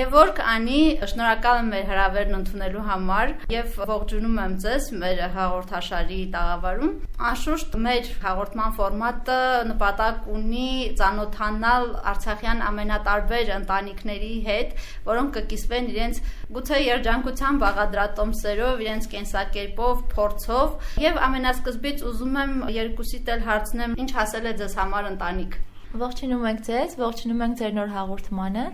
Գևորգ Անի, շնորհակալ եմ մեր հրավերն ընդունելու համար եւ ողջունում եմ ձեզ մեր հաղորդաշարի տաղավարում։ Անշուշտ մեր հաղորդման ֆորմատը նպատակ ունի ծանոթանալ Արցախյան ամենատարբեր ընտանիքների հետ, որոնք կկիսվեն իրենց գուցե երջանկության բաղադրատոմսերով, իրենց կենսակերպով, փորձով եւ ամենասկզբից ուզում եմ երկուսիդ էլ հարցնեմ, ինչ հասել է ձեզ համար ընտանիք։ Ողջունում ենք ձեզ, ողջունում ենք ձեր նոր հաղորդմանը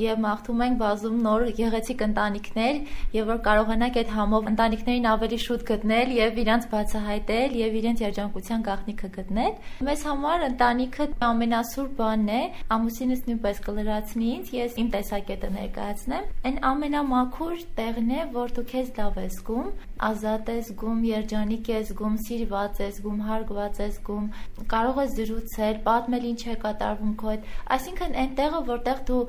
եւ մաղթում ենք բազում նոր գեղեցիկ ընտանիքներ եւ որ կարողանաք այդ համով ընտանիքներին ավելի շուտ գտնել եւ իրանց բացահայտել եւ իրենց երջանկության գաղտնիքը գտնել։ Մեզ համար ընտանիքը ամենասուր բանն է, ամուսինս նույնպես կլրացնի ինձ, ես իմ տեսակետը ներկայացնեմ։ Այն ամենամաքուր տեղն է, որ դու քեզ լավ ես զգում, ազատ ես զգում, երջանիկ ես զգում, սիրված ես զգում, հարգված ես զգում, կարող ես զրուցել, պատմել ինչ է կատարվում քո հետ։ Այսինքն այն տեղը, որտեղ դու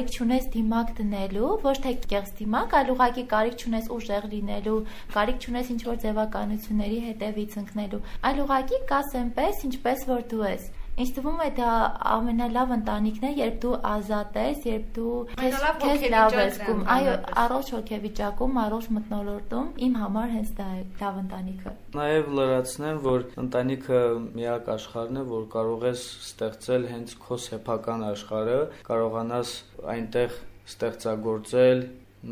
կարիք չունես դիմակ դնելու, ոչ թե կեղծ դիմակ, այլ ուղղակի կարիք չունես ուժեղ լինելու, կարիք չունես ինչ որ ձևականությունների հետևից ընկնելու, այլ ուղղակի կաս այնպես, ինչպես որ դու ես։ Ինձ թվում է դա ամենալավ ընտանիքն է, երբ դու ազատ ես, երբ դու քեզ լավ ես զգում։ Այո, առողջ հոգեվիճակում, առողջ մտնոլորտում իմ համար հենց դա է լավ ընտանիքը։ Նաև լրացնեմ, որ ընտանիքը միակ աշխարհն է, որ կարող ես ստեղծել հենց քո սեփական աշխարհը, կարողանաս այնտեղ ստեղծագործել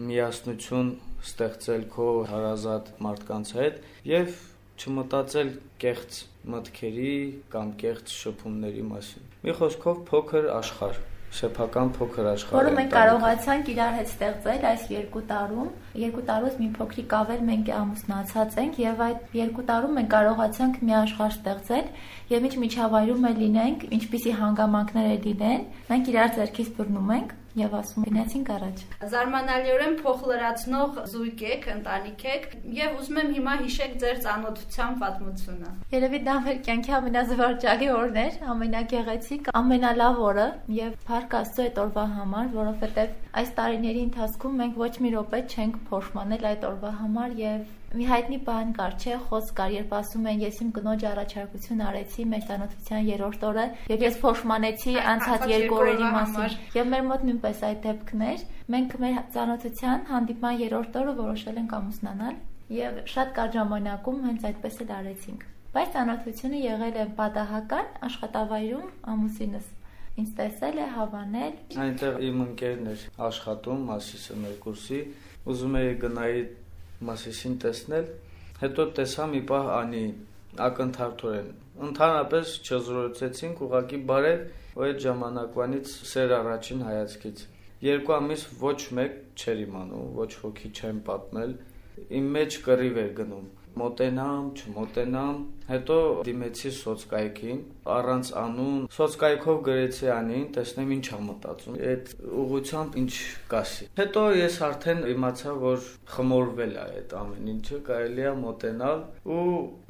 միասնություն ստեղծել քո հարազատ մարդկանց հետ եւ չմտածել կեղծ մտքերի կամ կեղծ շփումների մասին։ Մի խոսքով փոքր աշխարհ շփական փոքր աշխարհ որը մենք կարողացանք իրար հետ ստեղծել այս երկու տարում երկու տարուց մի փոքրիկ ավել մենք ամուսնացած ենք եւ այդ երկու տարում մենք կարողացանք մի աշխարհ ստեղծել եւ ինչ միջավայրում է լինենք ինչպիսի հանգամանքներ է լինեն մենք իրար ձեռքից բռնում ենք եւ ասում գնացինք առաջ։ Զարմանալիորեն փոխլրացնող զույգ եք, ընտանիք եք եւ ուզում եմ հիմա հիշեք ձեր ծանոթության պատմությունը։ Երևի դա մեր կյանքի ամենազվարճալի օրն էր, ամենագեղեցիկ, ամենալավ օրը եւ փառք Աստծո այդ օրվա համար, որովհետեւ այս տարիների ընթացքում մենք ոչ մի րոպե չենք փոշմանել այդ օրվա համար եւ Մի հայտնի բան կար, չէ, խոսք կար, երբ ասում են ես իմ կնոջ առաջարկություն արեցի մեր ծանոթության երրորդ օրը, եւ ես փոշմանեցի անցած երկու օրերի մասին։ Եվ մեր մոտ նույնպես այդ դեպքն էր։ Մենք մեր ծանոթության հանդիպման երրորդ օրը որոշել ենք ամուսնանալ եւ շատ կարճ ժամանակում հենց այդպես էլ արեցինք։ Բայց ծանոթությունը եղել է պատահական աշխատավայրում ամուսինս ինձ տեսել է հավանել։ Այնտեղ իմ ընկերն էր աշխատում, մասիսը մեր կուրսի, ուզում էի գնայի Մասիսին տեսնել, հետո տեսա մի պահ անի ակնթարթորեն։ Ընդհանրապես չզրոցեցինք, ուղակի բարև, ու այդ ժամանակվանից սեր առաջին հայացքից։ Երկու ամիս ոչ մեկ չեր իմանում, ոչ ոքի չեմ պատմել, իմ մեջ կռիվ էր գնում մոտենամ, չմոտենամ, հետո դիմեցի սոցկայքին, առանց անուն, սոցկայքով գրեցի անին, տեսնեմ ինչ ա մտածում։ Այդ ուղությամբ ինչ կասի։ Հետո ես արդեն իմացա, որ խմորվել է այդ ամեն ինչը, կարելի է մոտենալ ու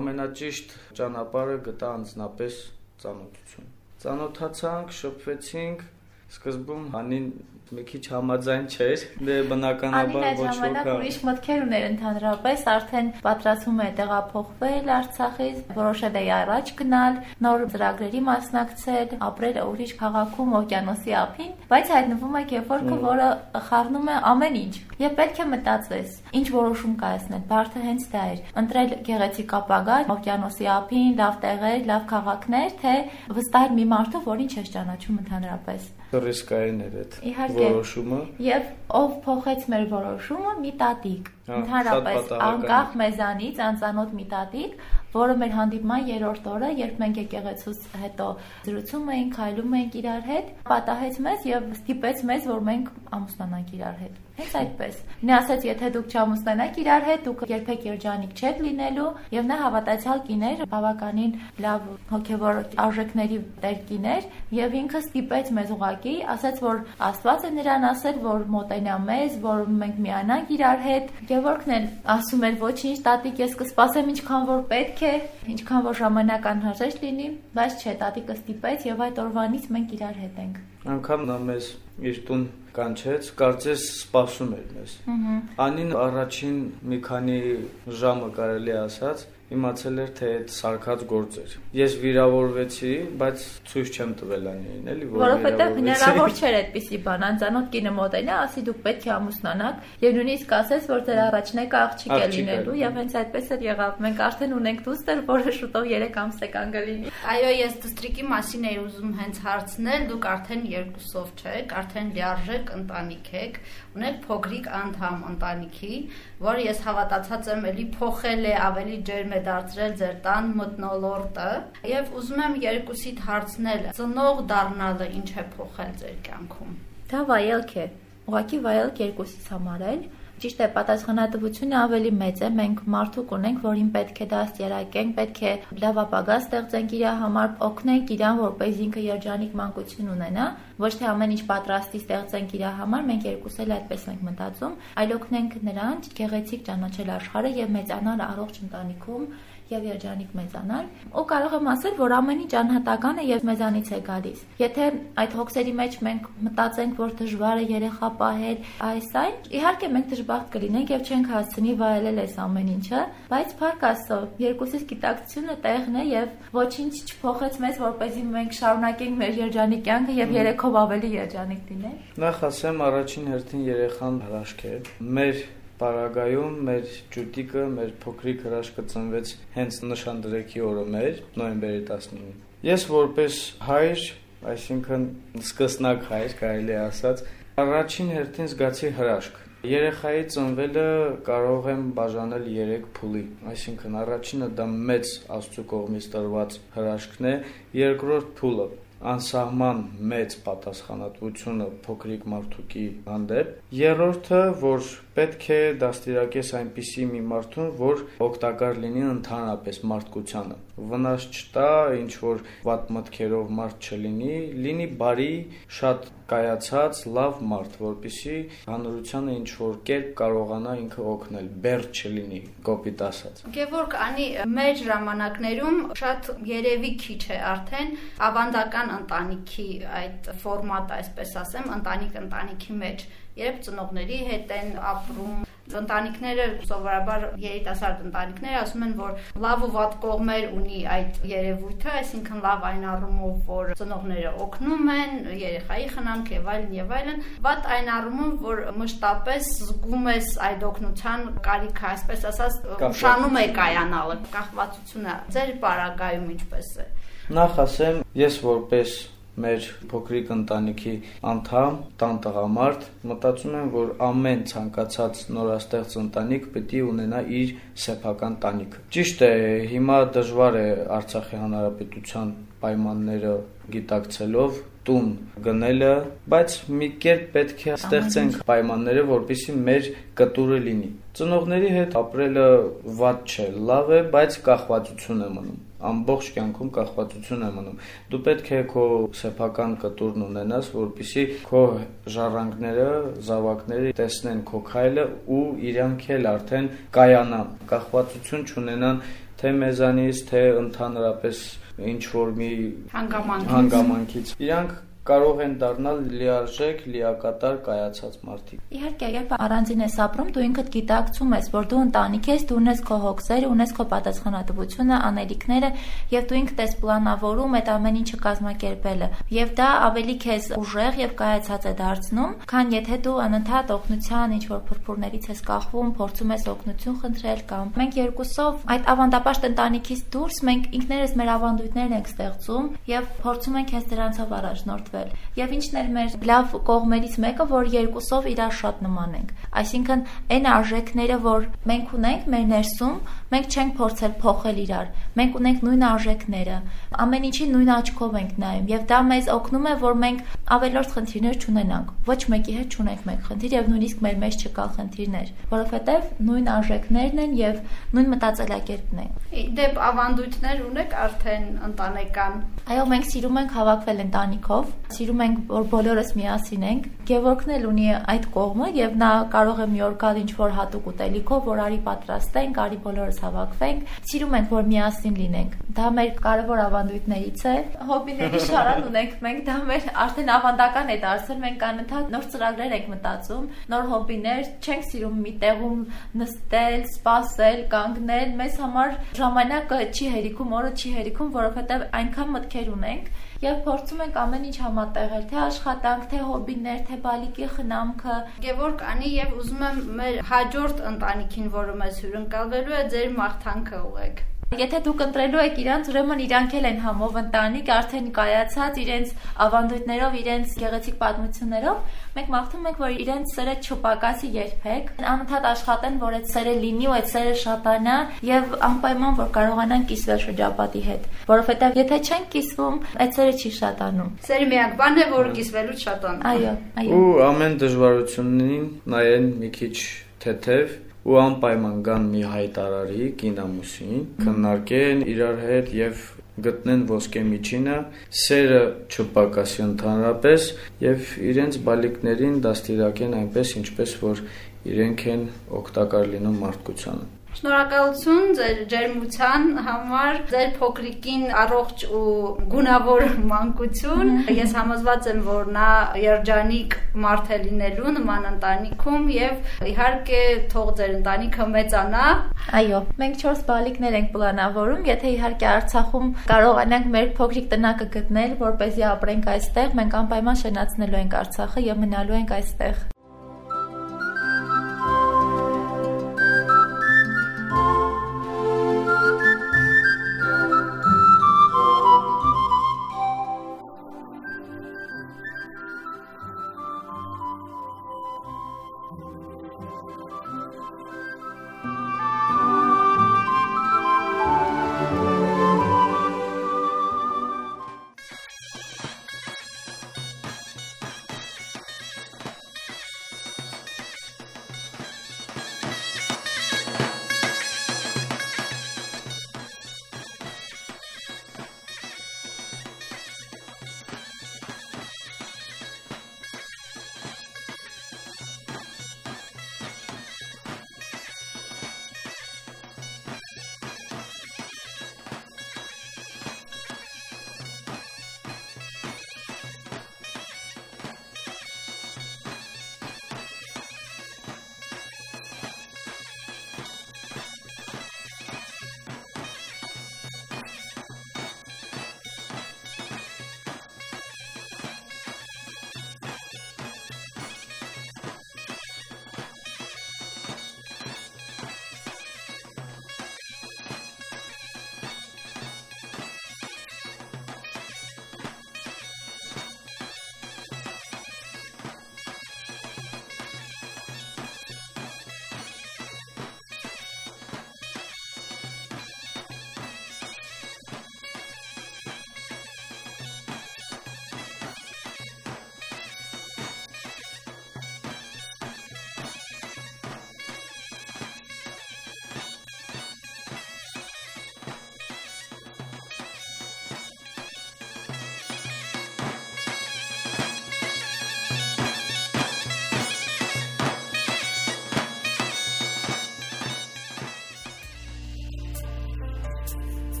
ամենաճիշտ ճանապարհը գտա անձնապես ծանոթություն։ Ծանոթացանք, շփվեցինք, սկզբում հանին մի քիչ համաձայն չէր, դե բնականաբար ոչ ոք։ Ժամանակ ուրիշ մտքեր ուներ ընդհանրապես, արդեն պատրաստվում է տեղափոխվել Արցախից, որոշել է առաջ գնալ, նոր ծրագրերի մասնակցել, ապրել ուրիշ քաղաքում օկիանոսի ափին, բայց հայտնվում է Գևորգը, որը խառնում է ամեն ինչ։ Եվ պետք է մտածես, ինչ որոշում կայացնել։ Բարդը հենց դա էր։ Ընտրել գեղեցիկ ապագա, օկիանոսի ափին, լավ տեղեր, լավ քաղաքներ, թե վստահ մի մարդու, որին չես ճանաչում ընդհանրապես ռիսկային էր այդ որոշումը։ Եվ ով փոխեց մեր որոշումը՝ մի տատիկ։ Ընդհանրապես անկախ մեզանից անծանոթ մի տատիկ, որը մեր հանդիպման երրորդ օրը, երբ մենք եկեղեցուց հետո զրուցում էինք, քայլում էինք իրար հետ, պատահեց մեզ եւ ստիպեց մեզ, որ մենք ամուսնանանք իրար հետ։ Հենց այդպես։ Նա ասաց, եթե դուք չամուսնանաք իրար հետ, դուք երբեք երջանիկ չեք լինելու, եւ նա հավատացյալ կին էր, բավականին լավ հոգեվոր արժեքների տեր կին էր, եւ ինքը ստիպեց մեզ ուղակի, ասաց, որ Աստված է նրան ասել, որ մոտենա մեզ, որ մենք միանանք իրար հետ։ Գևորգն էլ ասում էր, ոչինչ, տատիկ, ես կսպասեմ ինչքան որ պետք է, ինչքան որ ժամանակ անհրաժեշտ լինի, բայց չէ, տատիկը ստիպեց եւ այդ օրվանից մենք իրար հետ ենք։ Անկամ նա մեզ իր տուն կանչեց, կարծես սպասում էր մեզ։ Անին առաջին մի քանի ժամը կարելի ասած իմացել էր թե այդ սարկած գործ էր։ Ես վիրավորվեցի, բայց ցույց չեմ տվել անին, էլի, որ որովհետև հնարավոր չէր այդպիսի բան անծանոթ կինը մոտենա, ասի դուք պետք է ամուսնանաք, եւ նույնիսկ ասես, որ դեր առաջնեկը աղջիկ է լինելու եւ հենց այդպես էլ եղավ։ Մենք արդեն ունենք դուստր, որը շուտով 3 ամս է կան կլինի։ Այո, ես դստրիկի մասին էի ուզում հենց հարցնել, դուք արդեն երկուսով չեք, արդեն լիարժեք ընտանիք եք, ունեք փոքրիկ անդամ ընտանիքի, որը ես հավատացած եմ, էլի փոխել է, ավելի ջերմ է դարձրել ձեր տան մտնոլորտը, եւ ուզում եմ երկուսիդ հարցնել, ծնող դառնալը ինչ է փոխել ձեր կյանքում։ Դա վայելք է։ Ուղղակի վայելք երկուսից համար էլ Ճիշտ է, պատասխանատվությունը ավելի մեծ է։ Մենք մարդուկ ունենք, որին պետք է դաստիարակենք, պետք է լավ ապագա ստեղծենք իր համար, օգնենք իրան, որպես ինքը երջանիկ մանկություն ունենա, ոչ թե ամեն ինչ պատրաստի ստեղծենք իր համար, մենք երկուս էլ այդպես ենք մտածում, այլ օգնենք նրան գեղեցիկ ճանաչել աշխարհը եւ մեծանալ առողջ ընտանիքում եւ երջանիկ մեծանալ ու կարող եմ ասել որ ամեն ինչ անհատական է եւ մեզանից է գալիս եթե այդ հոգսերի մեջ մենք մտածենք որ դժվար է երեխա պահել այս այն իհարկե մենք դժբախտ կլինենք եւ չենք հասցնի վայելել այս ամեն ինչը բայց փառք աստծո երկուսից գիտակցությունը տեղն է եւ ոչինչ չփոխեց մեզ որպեսզի մենք շարունակենք մեր երջանիկ կյանքը եւ երեքով ավելի երջանիկ լինենք նախ ասեմ առաջին հերթին երեխան հրաշք է մեր Պարագայում մեր ջուտիկը, մեր փոքրիկ հրաշքը ծնվեց հենց նշանդրեքի օրը մեր, նոյեմբերի 19-ին։ Ես որպես հայր, այսինքն սկսնակ հայր, կարելի ասած, առաջին հերթին զգացի հրաշք։ Երեխայի ծնվելը կարող եմ բաժանել 3 փուլի, այսինքն առաջինը դա մեծ աստծո կողմից տրված հրաշքն է, երկրորդ փուլը անսահման մեծ պատասխանատվությունը փոքրիկ մարդուկի հանդեպ։ Երրորդը, որ պետք է դաստիարակես այնպիսի մի մարդուն, որ օգտակար լինի ընդհանրապես մարդկությանը։ Վնաս չտա, ինչ որ վատ մտքերով մարդ չլինի, լինի բարի, շատ կայացած, լավ մարդ, որպիսի հանրությանը ինչ որ կերպ կարողանա ինքը օգնել, բեր չլինի, կոպիտ ասած։ Գևորգ, անի մեր ժամանակներում շատ երևի քիչ է արդեն ավանդական ընտանիքի այդ ֆորմատը, այսպես ասեմ, ընտանիք ընտանիքի մեջ երբ ծնողների հետ են ապրում ընտանիքները սովորաբար երիտասարդ ընտանիքները ասում են, որ լավ ու վատ կողմեր ունի այդ երևույթը, այսինքն լավ այն առումով, որ ծնողները օգնում են երեխայի խնամք եւ այլն եւ այլն, վատ այն առումով, որ մշտապես զգում ես այդ օգնության կարիքը, այսպես ասած, ուշանում է կայանալը, կախվածությունը ձեր պարագայում ինչպես է։ Նախ ասեմ, ես որպես մեր փոքրիկ ընտանիքի անդամ, տան տղամարդ, մտածում եմ, որ ամեն ցանկացած նորաստեղծ ընտանիք պետք է ունենա իր սեփական տանիքը։ Ճիշտ է, հիմա դժվար է Արցախի հանրապետության պայմանները գիտակցելով տուն գնելը, բայց մի կերպ պետք է ստեղծենք պայմանները, որպեսզի մեր կտուրը լինի։ Ծնողների հետ ապրելը վատ չէ, լավ է, բայց կախվածություն է մնում ամբողջ կյանքում կախվածություն է մնում։ Դու պետք է քո սեփական կտուրն ունենաս, որpիսի քո ժառանգները, զավակները տեսնեն քո քայլը ու իրանք էլ արդեն կայանան, կախվածություն չունենան թե մեզանից, թե ընդհանրապես ինչ որ մի հանգամանքից։ Հանգամանքից։ Իրանք կարող են դառնալ լիարժեք, լիակատար կայացած մարդիկ։ Իհարկե, երբ առանձին ես ապրում, դու ինքդ գիտակցում ես, որ դու ընտանիք ես, դու ունես քո հոգսերը, ունես քո պատասխանատվությունը, անելիքները, եւ դու ինքդ ես պլանավորում այդ ամեն ինչը կազմակերպելը։ Եվ դա ավելի քեզ ուժեղ եւ կայացած է դարձնում, քան եթե դու անընդհատ օգնության ինչ որ փրփուրներից ես կախվում, փորձում ես օգնություն խնդրել կամ մենք երկուսով այդ ավանդապաշտ ընտանիքից դուրս մենք ինքներս մեր ավանդույթներն ենք ստեղծում եւ փորձում ենք հենց դրանցով առաջնորդվել ստեղծվել։ Եվ ինչն էր մեր լավ կողմերից մեկը, որ երկուսով իրար շատ նման ենք։ Այսինքն այն արժեքները, որ մենք ունենք մեր ներսում, մենք չենք փորձել փոխել իրար։ Մենք ունենք նույն արժեքները, ամեն ինչի նույն աչքով ենք նայում եւ դա մեզ օգնում է, որ մենք ավելորդ խնդիրներ չունենանք։ Ոչ մեկի հետ չունենք մեկ խնդիր եւ նույնիսկ մեր մեջ չկա խնդիրներ, որովհետեւ նույն արժեքներն են եւ նույն մտածելակերպն է։ Դեպ ավանդույթներ ունեք արդեն ընտանեկան։ Այո, մենք սիրում ենք հավաքվել ընտանիքով Սիրում ենք, որ բոլորս միասին ենք։ Գևորգն էլ ունի այդ կողմը եւ նա կարող է մի օր գալ ինչ-որ հատուկ ուտելիքով, որ արի պատրաստենք, արի բոլորս հավաքվենք։ Սիրում ենք, որ միասին լինենք։ Դա մեր կարևոր ավանդույթներից է։ Հոբիների շարան ունենք մենք, դա մեր արդեն ավանդական է դարձել։ Մենք անընդհատ նոր ծրագրեր ենք մտածում, նոր հոբիներ, չենք սիրում մի տեղում նստել, սպասել, կանգնել։ Մեզ համար ժամանակը չի հերիքում, օրը չի հերիքում, որովհետև այնքան մտքեր ունենք եւ փորձում ենք ամեն ինչ համատեղել, թե աշխատանք, թե հոբիներ, թե բալիկի խնամքը։ Գևորգ անի եւ ուզում եմ մեր հաջորդ ընտանիքին, որը մեզ հյուրընկալվելու է, ձեր մաղթանքը ուղեք։ Եթե դուք ընտրելու եք իրանց, ուրեմն իրանք էլ են համով ընտանիք, արդեն կայացած իրենց ավանդույթներով, իրենց գեղեցիկ պատմություններով, մենք մաղթում ենք, որ իրենց սերը չպակասի երբեք, անընդհատ աշխատեն, որ այդ սերը լինի ու այդ սերը շատանա եւ անպայման որ կարողանան կիսվել շրջապատի հետ, որովհետեւ եթե չեն կիսվում, այդ սերը չի շատանում։ Սերի միակ բանն է, որ կիսվելուց շատան։ Այո, այո։ Ու ամեն դժվարությունին նայեն մի քիչ թեթև ու անպայման գան մի հայտարարի կինամուսին, քննարկեն իրար հետ եւ գտնեն ոսկե միջինը, սերը չպակասի ընդհանրապես եւ իրենց բալիկներին դաստիարակեն այնպես, ինչպես որ իրենք են օգտակար լինում մարդկությանը։ Շնորհակալություն ձեր ջերմության համար, ձեր փոքրիկին առողջ ու գունավոր մանկություն։ Ես համոզված եմ, որ նա երջանիկ մարդ է լինելու նման ընտանիքում եւ իհարկե թող ձեր ընտանիքը մեծանա։ Այո, մենք 4 բալիկներ ենք պլանավորում, եթե իհարկե Արցախում կարողանանք մեր փոքրիկ տնակը գտնել, որ เป զի ապրենք այստեղ, մենք անպայման շնացնելու ենք Արցախը եւ մնալու ենք այստեղ։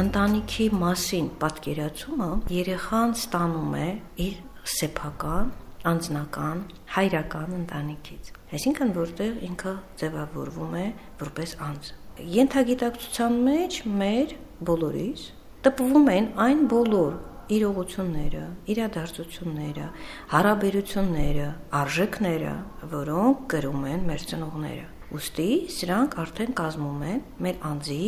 ընտանիքի մասին պատկերացումը երեխան ստանում է իր սեփական, անձնական, հայրական ընտանիքից։ Այսինքն որտեղ ինքը ձևավորվում է որպես անձ։ Ենթագիտակցության մեջ մեր բոլորիս տպվում են այն բոլոր իրողությունները, իրադարձությունները, հարաբերությունները, արժեքները, որոնք գրում են մեր ծնողները։ Ոստի սրանք արդեն կազմում են մեր անձի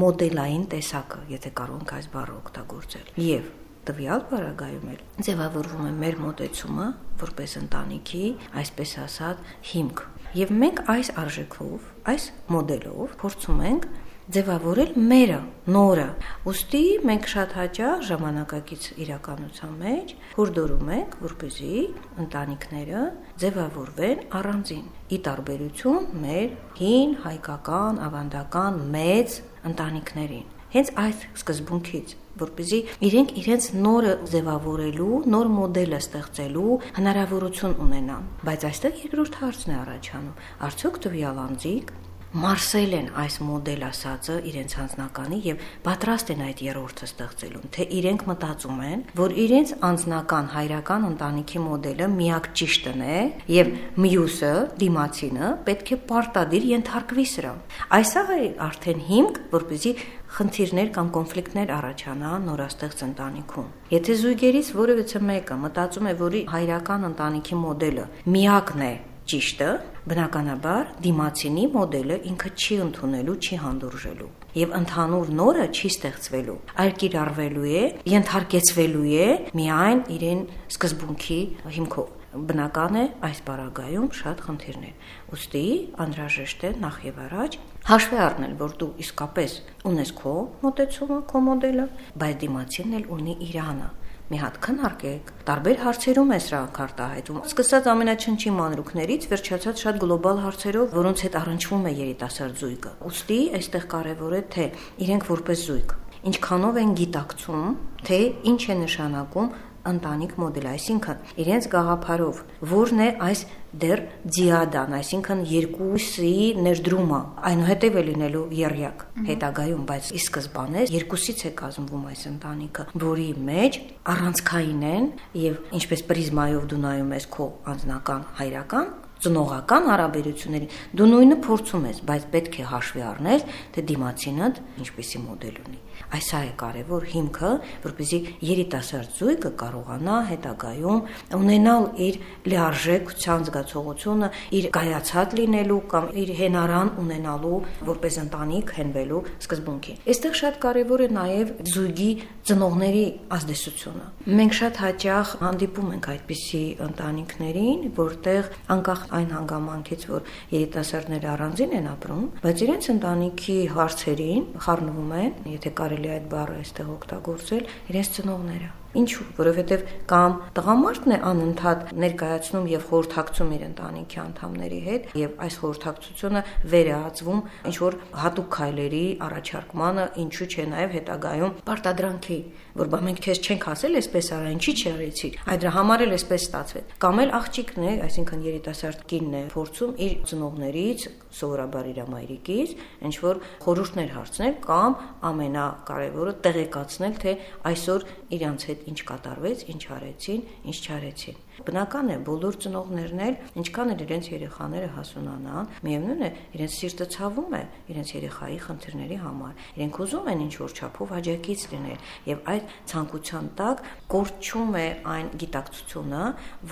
մոդելային տեսակը, եթե կարող ենք այս բառը օգտագործել։ Եվ տվյալ բարագայում էլ ձևավորվում է մեր մոտեցումը որպես ընտանիքի, այսպես ասած, հիմք։ Եվ մենք այս արժեքով, այս մոդելով փորձում ենք ձևավորել մերը, նորը։ Ոստի մենք շատ հաճախ ժամանակակից իրականության մեջ հորդորում ենք, որպեսզի ընտանիքները ձևավորվեն առանձին՝ ի տարբերություն մեր հին հայկական, ավանդական մեծ ընտանիքներին։ Հենց այդ սկզբունքից որպեսզի իրենք իրենց նորը ձևավորելու, նոր մոդելը ստեղծելու հնարավորություն ունենան։ Բայց այստեղ երկրորդ հարցն է առաջանում. արդյոք տվյալ անձիկ մարսել են այս մոդել ասածը իրենց անձնականի եւ պատրաստ են այդ երրորդը ստեղծելուն, թե իրենք մտածում են, որ իրենց անձնական հայրական ընտանիքի մոդելը միակ ճիշտն է եւ մյուսը, դիմացինը պետք է պարտադիր ենթարկվի սրան։ Այսա արդեն հիմք, որպեսզի խնդիրներ կամ կոնֆլիկտներ առաջանան նորաստեղծ ընտանիքում։ Եթե զույգերից որևիցե մեկը մտածում է, որ հայրական ընտանիքի մոդելը միակն է ճիշտը, բնականաբար դիմացինի մոդելը ինքը չի ընդունելու, չի հանդուրժելու եւ ընդհանուր նորը չի ստեղծվելու, այլ կիրառվելու է, ենթարկեցվելու է միայն իրեն սկզբունքի հիմքով բնական է այս բարագայում շատ խնդիրներ։ Ոստի անհրաժեշտ է նախ եւ առաջ հաշվի առնել, որ դու իսկապես ունես քո մոտեցումը, քո մոդելը, բայց դիմացինն էլ ունի իրանը մի հատ քննարկեք, տարբեր հարցերում է սրանք արտահայտում։ Սկսած ամենաչնչի մանրուքներից վերջացած շատ գլոբալ հարցերով, որոնց հետ առնչվում է երիտասարդ զույգը։ Ոստի այստեղ կարևոր է թե իրենք որպես զույգ ինչքանով են գիտակցում, թե ինչ է նշանակում ընտանիք մոդել, այսինքն իրենց գաղափարով, որն է այս դեռ դիադան, այսինքն երկուսի ներդրումը, այնուհետև է լինելու երյակ հետագայում, բայց ի սկզբանե երկուսից է կազմվում այս ընտանիքը, որի մեջ առանցքային են եւ ինչպես պրիզմայով դու նայում ես քո անձնական հայրական ծնողական հարաբերություններին դու նույնը փորձում ես, բայց պետք է հաշվի առնել, թե դիմացինդ ինչպեսի մոդել ունի։ Այս է կարևոր հիմքը, որպեսզի երիտասարդ զույգը կարողանա հետագայում ունենալ իր լիարժեքության զգացողությունը, իր կայացած լինելու կամ իր հենարան ունենալու որպես ընտանիք հենվելու սկզբունքին։ Այստեղ շատ կարևոր է նաև զույգի ծնողների ազդեցությունը։ Մենք շատ հաճախ հանդիպում ենք այդպիսի ընտանիքներին, որտեղ անկախ այն հանգամանքից, որ երիտասարդները առանձին են ապրում, բայց իրենց ընտանիքի հարցերին խառնվում են, եթե կարելի է այդ բառը այստեղ օգտագործել, իրենց ծնողները։ Ինչու՞, որովհետև կամ տղամարդն է անընդհատ ներկայացնում եւ խորհրդակցում իր ընտանիքի անդամների հետ եւ այս խորհրդակցությունը վերահացվում ինչ որ հատուկ քայլերի առաջարկմանը, ինչու՞ չէ նաեւ հետագայում պարտադրանքի, որ բա մենք քեզ չենք ասել այսպես արա, ինչի՞ չարեցի։ Այդ դրա համար էլ այսպես ստացվեց։ Կամ էլ աղջիկն է, այսինքն երիտասարդ կինն է փորձում իր ծնողներից, սովորաբար իր մայրիկից, ինչ որ խորհուրդներ հարցնել կամ ամենակարևորը տեղեկացնել, թե այսօր իրանց հետ ինչ կատարվեց, ինչ արեցին, ինչ չարեցին։ Բնական է, բոլոր ծնողներն էլ, ինչքան էլ իրենց երեխաները հասունանան, միևնույն է, իրենց սիրտը ցավում է իրենց երեխայի խնդիրների համար։ Իրենք ուզում են ինչ որ չափով աջակից լինել եւ այդ ցանկության տակ կորչում է այն գիտակցությունը,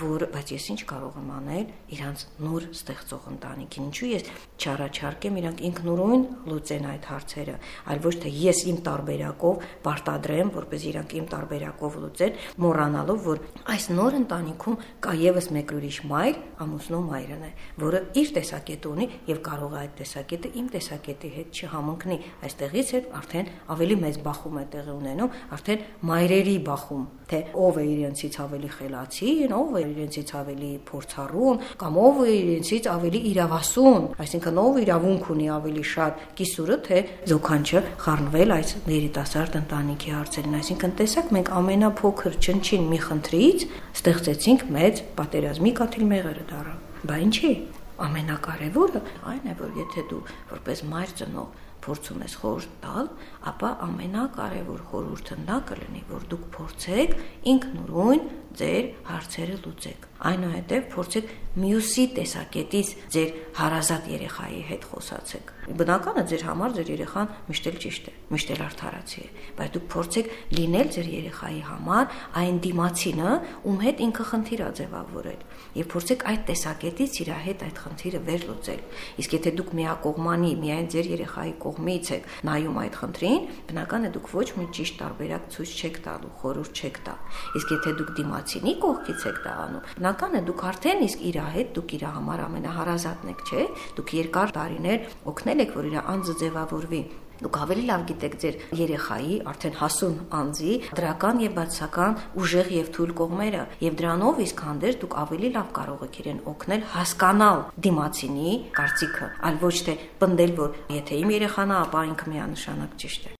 որ բայց ես ինչ կարող եմ անել իրանց նոր ստեղծող ընտանիքին։ Ինչու ես չառաջարկեմ իրանք ինքնուրույն լուծեն այդ հարցերը, այլ ոչ թե ես իմ տարբերակով պարտադրեմ, որպես իրանք իմ տարբերակով լուծեն, մոռանալով, որ այս նոր ընտանիքում կա եւս մեկ ուրիշ մայր, ամուսնու մայրն է, որը իր տեսակետը ունի եւ կարող է այդ տեսակետը իմ տեսակետի հետ չհամընկնի։ Այստեղից էլ արդեն ավելի մեծ բախում է տեղի ունենում, արդեն մայրերի բախում, թե ով է իրենցից ավելի խելացին, ով է իրենցից ավելի փորձառուն, կամ ով է իրենցից ավելի իրավասուն, այսինքն ով իրավունք ունի ավելի շատ կիսուրը, թե զոքանչը խառնվել այս երիտասարդ ընտանիքի հարցերին։ Այսինքն տեսակ մենք ամենափոքր չնչին մի խնդրից ստեղծեցինք մեծ պատերազմի կաթիլ մեղրը դառան։ Բա ինչի։ Ամենակարևորը այն է, որ եթե դու որպես մայր ծնող փորձում ես խորհուրդ տալ, ապա ամենակարևոր խորհուրդը նա կլինի, որ դուք փորձեք ինքնուրույն ձեր հարցերը լուծեք։ Այնուհետև փորձեք մյուսի տեսակետից ձեր հարազատ երեխայի հետ խոսացեք։ Բնական է ձեր համար ձեր երեխան միշտ էլ ճիշտ է, միշտ էլ արդարացի է, բայց դուք փորձեք լինել ձեր երեխայի համար այն դիմացինը, ում հետ ինքը խնդիր է ձևավորել, եւ փորձեք այդ տեսակետից իր հետ այդ խնդիրը վերլուծել։ Իսկ եթե դուք միակողմանի միայն ձեր երեխայի կողմից եք նայում այդ խնդրին, բնական է դուք ոչ մի ճիշտ տարբերակ ցույց չեք տալու, խորհուրդ չեք տա։ Իսկ եթե դուք դիմացինի կողքից եք դա անում, բնական է դուք արդեն իսկ իր հետ դուք իր համար ամենահարազատն եք, չէ՞։ Դուք երկար տարիներ օգնել եք, որ իր անձը ձևավորվի Դուք ավելի լավ գիտեք ձեր երեխայի, արդեն հասուն անձի դրական եւ բացական ուժեղ եւ թույլ կողմերը եւ դրանով իսկ հանդերձ դուք ավելի լավ կարող եք իրեն օգնել հասկանալ դիմացինի կարծիքը, այլ ոչ թե պնդել, որ եթե իմ երեխան է, ապա ինքը միանշանակ ճիշտ է։